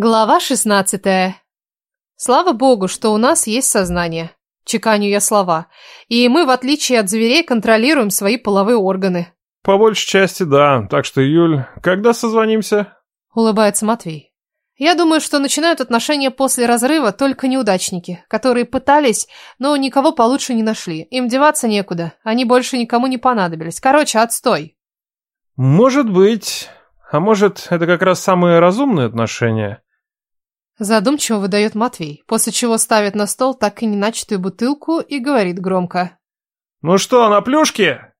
Глава 16. Слава богу, что у нас есть сознание. Чеканю я слова. И мы, в отличие от зверей, контролируем свои половые органы. По большей части, да. Так что, Юль, когда созвонимся? Улыбается Матвей. Я думаю, что начинают отношения после разрыва только неудачники, которые пытались, но никого получше не нашли. Им деваться некуда. Они больше никому не понадобились. Короче, отстой. Может быть. А может, это как раз самые разумные отношения? Задумчиво выдает Матвей, после чего ставит на стол так и не начатую бутылку и говорит громко. «Ну что, на плюшке?»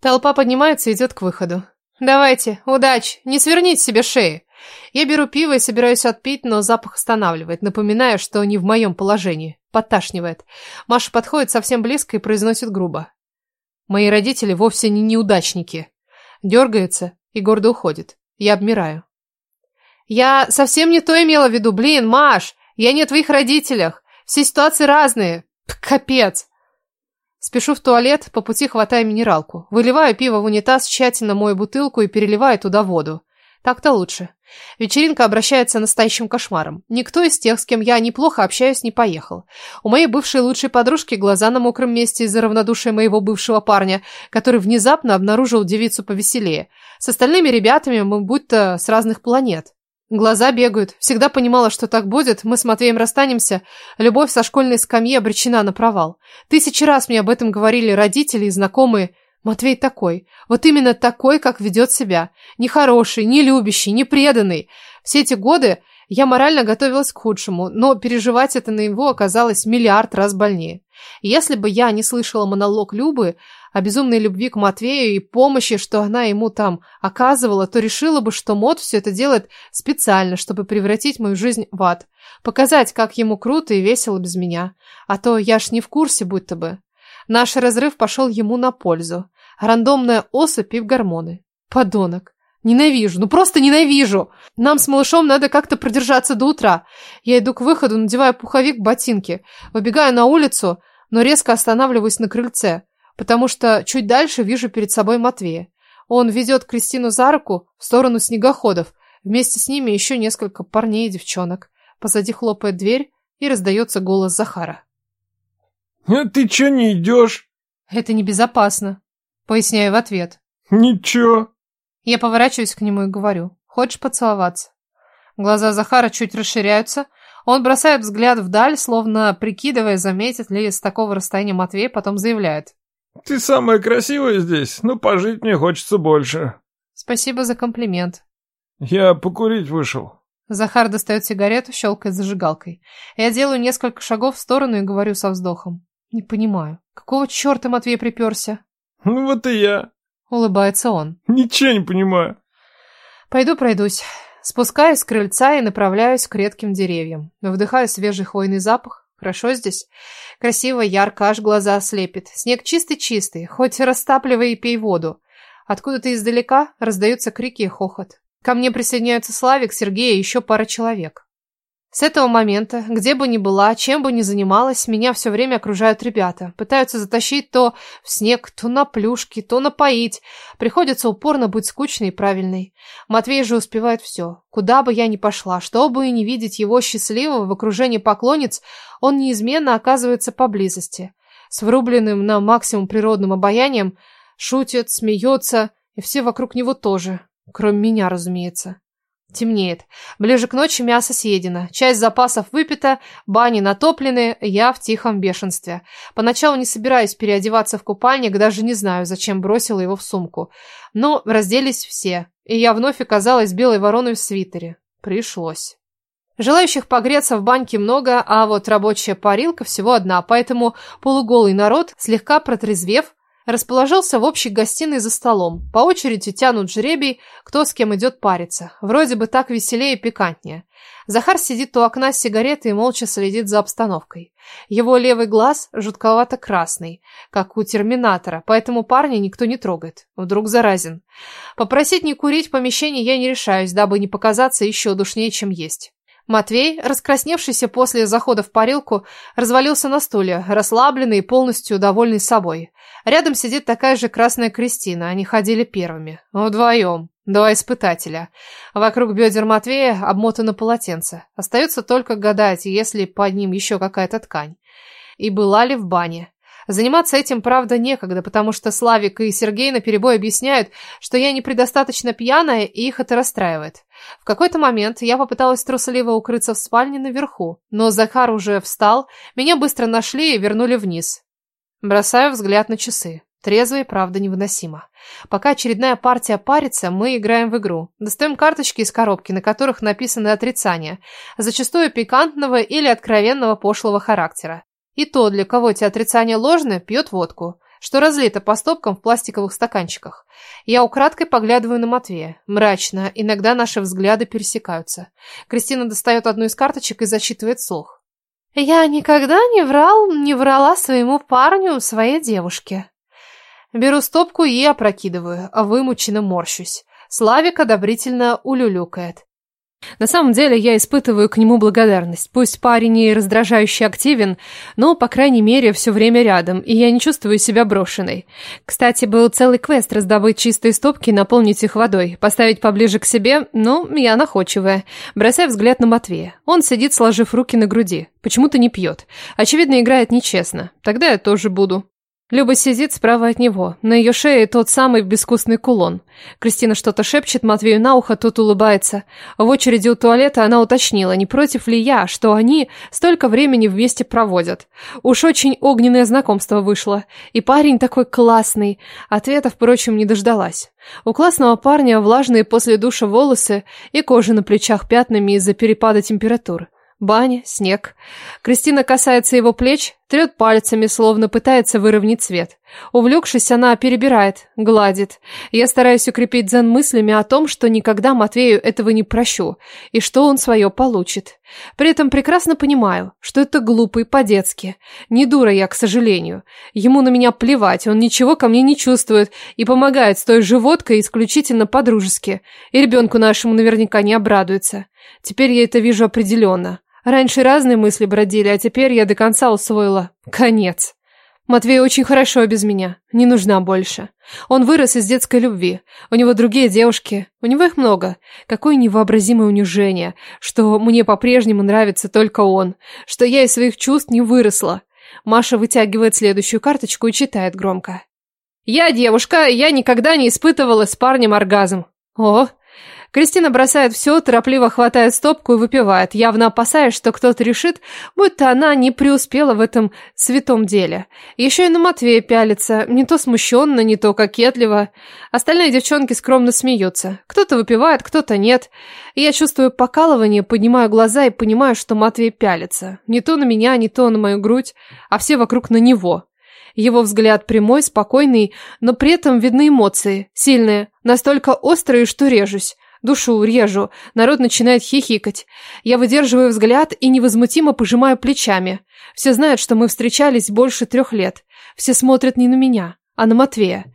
Толпа поднимается и идет к выходу. «Давайте, удачи, не сверните себе шеи!» Я беру пиво и собираюсь отпить, но запах останавливает, напоминая, что не в моем положении. Подташнивает. Маша подходит совсем близко и произносит грубо. Мои родители вовсе не неудачники. Дергается и гордо уходит. Я обмираю. Я совсем не то имела в виду. Блин, Маш, я не о твоих родителях. Все ситуации разные. Капец. Спешу в туалет, по пути хватаю минералку. Выливаю пиво в унитаз, тщательно мою бутылку и переливаю туда воду. Так-то лучше. Вечеринка обращается настоящим кошмаром. Никто из тех, с кем я неплохо общаюсь, не поехал. У моей бывшей лучшей подружки глаза на мокром месте из-за равнодушия моего бывшего парня, который внезапно обнаружил девицу повеселее. С остальными ребятами мы будто с разных планет. Глаза бегают. Всегда понимала, что так будет. Мы с Матвеем расстанемся. Любовь со школьной скамьи обречена на провал. Тысячи раз мне об этом говорили родители и знакомые. Матвей такой. Вот именно такой, как ведет себя. Не хороший, не любящий, не преданный. Все эти годы я морально готовилась к худшему, но переживать это на его оказалось миллиард раз больнее. Если бы я не слышала монолог Любы о безумной любви к Матвею и помощи, что она ему там оказывала, то решила бы, что Мот все это делает специально, чтобы превратить мою жизнь в ад. Показать, как ему круто и весело без меня. А то я ж не в курсе будто бы. Наш разрыв пошел ему на пользу. Рандомная особь и гормоны. Подонок. Ненавижу, ну просто ненавижу. Нам с малышом надо как-то продержаться до утра. Я иду к выходу, надеваю пуховик, ботинки. Выбегаю на улицу, но резко останавливаюсь на крыльце, потому что чуть дальше вижу перед собой Матвея. Он ведет Кристину за руку в сторону снегоходов. Вместе с ними еще несколько парней и девчонок. Позади хлопает дверь и раздается голос Захара. «А ты че не идешь?» «Это небезопасно», — поясняю в ответ. «Ничего». Я поворачиваюсь к нему и говорю. «Хочешь поцеловаться?» Глаза Захара чуть расширяются, он бросает взгляд вдаль, словно прикидывая, заметит ли с такого расстояния Матвей, потом заявляет. «Ты самая красивая здесь, но пожить мне хочется больше». «Спасибо за комплимент». «Я покурить вышел». Захар достает сигарету, щелкает зажигалкой. Я делаю несколько шагов в сторону и говорю со вздохом. «Не понимаю, какого черта Матвей приперся?» «Ну вот и я». Улыбается он. «Ничего не понимаю». «Пойду пройдусь». Спускаюсь с крыльца и направляюсь к редким деревьям. Вдыхаю свежий хвойный запах. Хорошо здесь. Красиво, ярко, аж глаза слепит. Снег чистый-чистый, хоть растапливай и пей воду. Откуда-то издалека раздаются крики и хохот. Ко мне присоединяются Славик, Сергей и еще пара человек. С этого момента, где бы ни была, чем бы ни занималась, меня все время окружают ребята. Пытаются затащить то в снег, то на плюшки, то напоить. Приходится упорно быть скучной и правильной. Матвей же успевает все. Куда бы я ни пошла, чтобы не видеть его счастливого в окружении поклонниц, он неизменно оказывается поблизости. С врубленным на максимум природным обаянием шутит, смеется, и все вокруг него тоже. Кроме меня, разумеется. Темнеет. Ближе к ночи мясо съедено, часть запасов выпита, бани натоплены, я в тихом бешенстве. Поначалу не собираюсь переодеваться в купальник, даже не знаю, зачем бросила его в сумку. Но разделись все, и я вновь оказалась белой вороной в свитере. Пришлось. Желающих погреться в баньке много, а вот рабочая парилка всего одна, поэтому полуголый народ, слегка протрезвев, расположился в общей гостиной за столом. По очереди тянут жребий, кто с кем идет париться. Вроде бы так веселее и пикантнее. Захар сидит у окна с сигаретой и молча следит за обстановкой. Его левый глаз жутковато-красный, как у терминатора, поэтому парня никто не трогает. Вдруг заразен. Попросить не курить в помещении я не решаюсь, дабы не показаться еще душнее, чем есть. Матвей, раскрасневшийся после захода в парилку, развалился на стуле, расслабленный и полностью довольный собой. Рядом сидит такая же красная Кристина, они ходили первыми. Вдвоем. Два испытателя. Вокруг бедер Матвея обмотано полотенце. Остается только гадать, есть ли под ним еще какая-то ткань. И была ли в бане. Заниматься этим, правда, некогда, потому что Славик и Сергей наперебой объясняют, что я не предостаточно пьяная, и их это расстраивает. В какой-то момент я попыталась трусливо укрыться в спальне наверху, но Захар уже встал, меня быстро нашли и вернули вниз. Бросаю взгляд на часы. Трезво и правда невыносимо. Пока очередная партия парится, мы играем в игру. Достаем карточки из коробки, на которых написаны отрицания, зачастую пикантного или откровенного пошлого характера. И то, для кого эти отрицания ложны, пьет водку, что разлито по стопкам в пластиковых стаканчиках. Я украдкой поглядываю на Матвея. Мрачно, иногда наши взгляды пересекаются. Кристина достает одну из карточек и зачитывает слух. «Я никогда не врал, не врала своему парню, своей девушке». Беру стопку и опрокидываю, а вымученно морщусь. Славик одобрительно улюлюкает. На самом деле я испытываю к нему благодарность. Пусть парень и раздражающе активен, но, по крайней мере, все время рядом, и я не чувствую себя брошенной. Кстати, был целый квест раздобыть чистые стопки и наполнить их водой, поставить поближе к себе, но я находчивая. Бросаю взгляд на Матвея. Он сидит, сложив руки на груди. Почему-то не пьет. Очевидно, играет нечестно. Тогда я тоже буду. Люба сидит справа от него. На ее шее тот самый безвкусный кулон. Кристина что-то шепчет Матвею на ухо, тот улыбается. В очереди у туалета она уточнила, не против ли я, что они столько времени вместе проводят. Уж очень огненное знакомство вышло. И парень такой классный. Ответа, впрочем, не дождалась. У классного парня влажные после душа волосы и кожа на плечах пятнами из-за перепада температур. Баня, снег. Кристина касается его плеч, трет пальцами, словно пытается выровнять цвет. Увлекшись, она перебирает, гладит. Я стараюсь укрепить дзен мыслями о том, что никогда Матвею этого не прощу, и что он свое получит. При этом прекрасно понимаю, что это глупо и по-детски. Не дура я, к сожалению. Ему на меня плевать, он ничего ко мне не чувствует и помогает с той животкой исключительно по-дружески. И ребенку нашему наверняка не обрадуется. Теперь я это вижу определенно. Раньше разные мысли бродили, а теперь я до конца усвоила. Конец. Матвей очень хорошо без меня. Не нужна больше. Он вырос из детской любви. У него другие девушки. У него их много. Какое невообразимое унижение, что мне по-прежнему нравится только он. Что я из своих чувств не выросла. Маша вытягивает следующую карточку и читает громко. «Я девушка, я никогда не испытывала с парнем оргазм». «О, Кристина бросает все, торопливо хватает стопку и выпивает, явно опасаясь, что кто-то решит, будто она не преуспела в этом святом деле. Еще и на Матвея пялится, не то смущенно, не то кокетливо. Остальные девчонки скромно смеются. Кто-то выпивает, кто-то нет. Я чувствую покалывание, поднимаю глаза и понимаю, что Матвей пялится. Не то на меня, не то на мою грудь, а все вокруг на него. Его взгляд прямой, спокойный, но при этом видны эмоции, сильные, настолько острые, что режусь. Душу режу, народ начинает хихикать. Я выдерживаю взгляд и невозмутимо пожимаю плечами. Все знают, что мы встречались больше трех лет. Все смотрят не на меня, а на Матвея.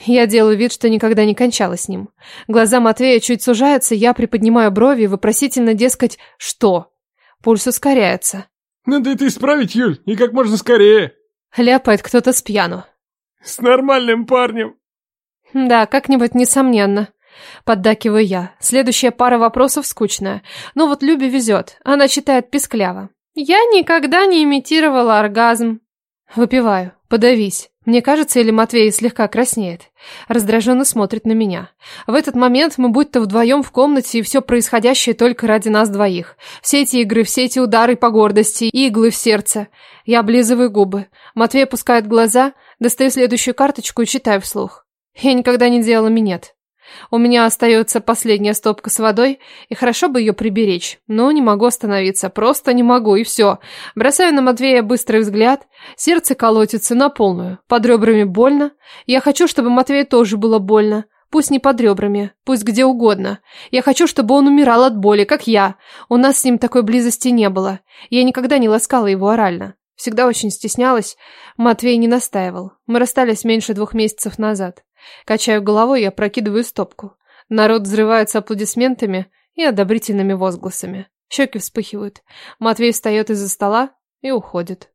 Я делаю вид, что никогда не кончала с ним. Глаза Матвея чуть сужаются, я приподнимаю брови, вопросительно, дескать, что? Пульс ускоряется. «Надо это исправить, Юль, и как можно скорее!» Ляпает кто-то с пьяну. «С нормальным парнем!» «Да, как-нибудь, несомненно». Поддакиваю я. Следующая пара вопросов скучная. Но вот Любе везет. Она читает пискляво. Я никогда не имитировала оргазм. Выпиваю. Подавись. Мне кажется, или Матвей слегка краснеет. Раздраженно смотрит на меня. В этот момент мы будто вдвоем в комнате, и все происходящее только ради нас двоих. Все эти игры, все эти удары по гордости, иглы в сердце. Я облизываю губы. Матвей опускает глаза, достаю следующую карточку и читаю вслух. Я никогда не делала минет. У меня остается последняя стопка с водой, и хорошо бы ее приберечь, но не могу остановиться, просто не могу, и все. Бросаю на Матвея быстрый взгляд, сердце колотится на полную, под ребрами больно. Я хочу, чтобы Матвею тоже было больно, пусть не под ребрами, пусть где угодно. Я хочу, чтобы он умирал от боли, как я. У нас с ним такой близости не было. Я никогда не ласкала его орально. Всегда очень стеснялась. Матвей не настаивал. Мы расстались меньше двух месяцев назад. Качаю головой и опрокидываю стопку. Народ взрывается аплодисментами и одобрительными возгласами. Щеки вспыхивают. Матвей встает из-за стола и уходит.